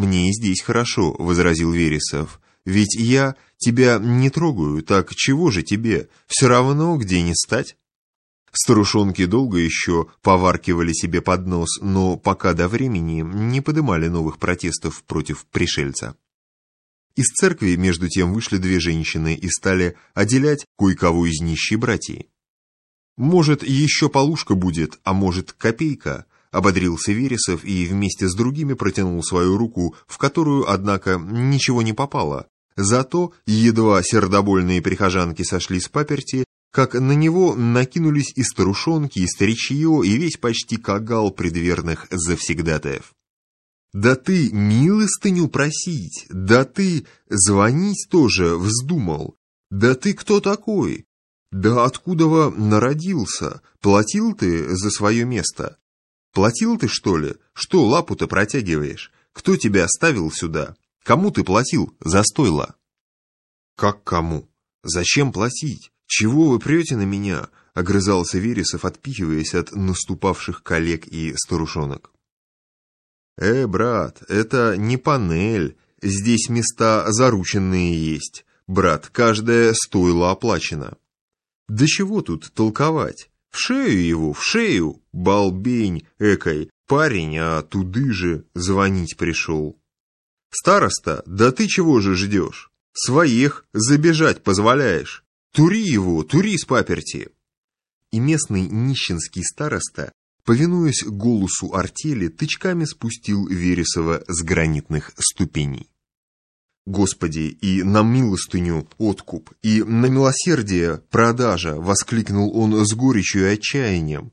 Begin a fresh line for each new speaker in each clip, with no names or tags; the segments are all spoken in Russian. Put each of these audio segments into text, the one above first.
«Мне здесь хорошо», — возразил Вересов. «Ведь я тебя не трогаю, так чего же тебе? Все равно где не стать?» Старушонки долго еще поваркивали себе под нос, но пока до времени не подымали новых протестов против пришельца. Из церкви, между тем, вышли две женщины и стали отделять кое-кого из нищей братьи. «Может, еще полушка будет, а может, копейка», — ободрился Вересов и вместе с другими протянул свою руку, в которую, однако, ничего не попало. Зато едва сердобольные прихожанки сошли с паперти, как на него накинулись и старушонки, и старичье, и весь почти кагал предверных завсегдатаев. «Да ты милостыню просить, да ты звонить тоже вздумал, да ты кто такой? Да откуда народился? Платил ты за свое место? Платил ты, что ли? Что лапу-то протягиваешь? Кто тебя оставил сюда? Кому ты платил за стойло?» «Как кому? Зачем платить? Чего вы прете на меня?» — огрызался Вересов, отпихиваясь от наступавших коллег и старушонок. «Э, брат, это не панель, здесь места зарученные есть. Брат, каждое стойло оплачено». «Да чего тут толковать? В шею его, в шею, балбень экой, парень, а туды же звонить пришел». «Староста, да ты чего же ждешь? Своих забежать позволяешь. Тури его, тури с паперти». И местный нищенский староста повинуясь голосу артели, тычками спустил Вересова с гранитных ступеней. «Господи, и на милостыню откуп, и на милосердие продажа!» — воскликнул он с горечью и отчаянием.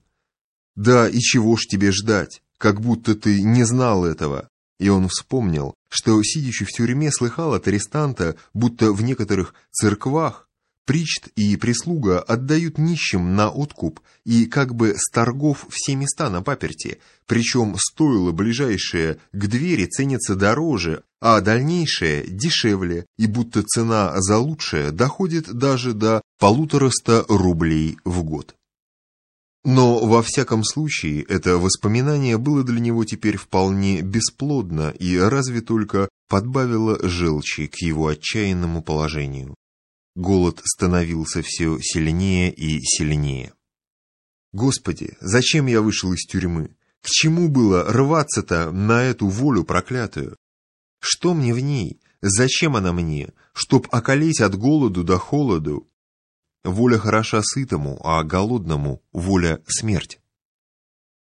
«Да, и чего ж тебе ждать, как будто ты не знал этого!» И он вспомнил, что, сидящий в тюрьме, слыхал от арестанта, будто в некоторых церквах Причт и прислуга отдают нищим на откуп и как бы с торгов все места на паперти, причем стоило ближайшее к двери ценится дороже, а дальнейшее дешевле, и будто цена за лучшее доходит даже до полутораста рублей в год. Но во всяком случае это воспоминание было для него теперь вполне бесплодно и разве только подбавило желчи к его отчаянному положению. Голод становился все сильнее и сильнее. Господи, зачем я вышел из тюрьмы? К чему было рваться-то на эту волю проклятую? Что мне в ней? Зачем она мне? Чтоб околеть от голоду до холоду? Воля хороша сытому, а голодному воля смерть.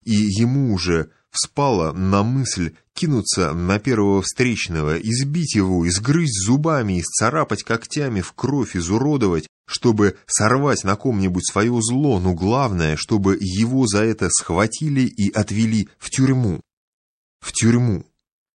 И ему уже вспала на мысль кинуться на первого встречного, избить его, изгрызть зубами, исцарапать когтями, в кровь изуродовать, чтобы сорвать на ком-нибудь свое зло, но главное, чтобы его за это схватили и отвели в тюрьму. В тюрьму.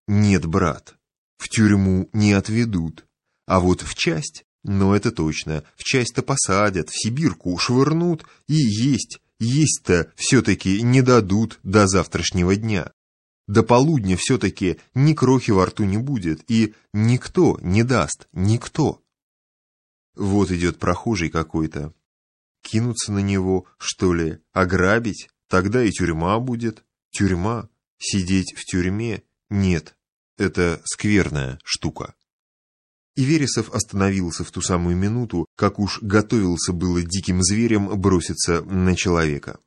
Нет, брат, в тюрьму не отведут. А вот в часть, но это точно, в часть-то посадят, в Сибирку швырнут и есть есть-то все-таки не дадут до завтрашнего дня. До полудня все-таки ни крохи во рту не будет, и никто не даст, никто. Вот идет прохожий какой-то. Кинуться на него, что ли, ограбить? Тогда и тюрьма будет. Тюрьма? Сидеть в тюрьме? Нет, это скверная штука. И Вересов остановился в ту самую минуту, как уж готовился было диким зверем броситься на человека.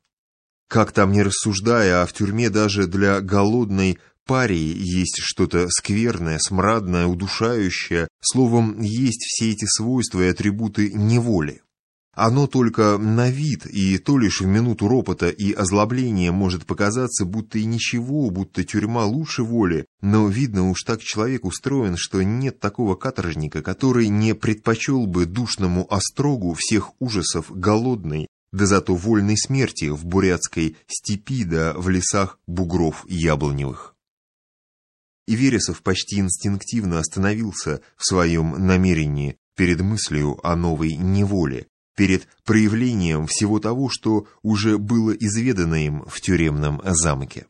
Как там не рассуждая, а в тюрьме даже для голодной парии есть что-то скверное, смрадное, удушающее, словом, есть все эти свойства и атрибуты неволи. Оно только на вид, и то лишь в минуту ропота и озлобления может показаться, будто и ничего, будто тюрьма лучше воли, но видно уж так человек устроен, что нет такого каторжника, который не предпочел бы душному острогу всех ужасов голодной, да зато вольной смерти в бурятской степи да в лесах бугров яблоневых. И Вересов почти инстинктивно остановился в своем намерении перед мыслью о новой неволе, перед проявлением всего того, что уже было изведано им в тюремном замке.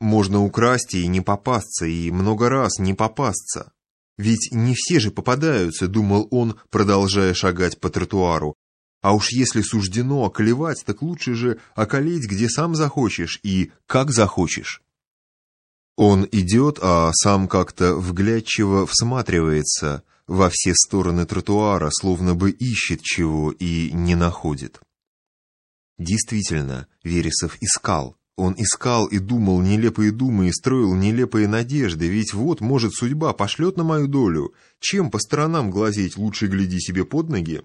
Можно украсть и не попасться, и много раз не попасться. Ведь не все же попадаются, думал он, продолжая шагать по тротуару. А уж если суждено околевать, так лучше же околеть, где сам захочешь и как захочешь. Он идет, а сам как-то вглядчиво всматривается во все стороны тротуара, словно бы ищет чего и не находит. Действительно, Вересов искал. Он искал и думал нелепые думы и строил нелепые надежды, ведь вот, может, судьба пошлет на мою долю. Чем по сторонам глазеть, лучше гляди себе под ноги.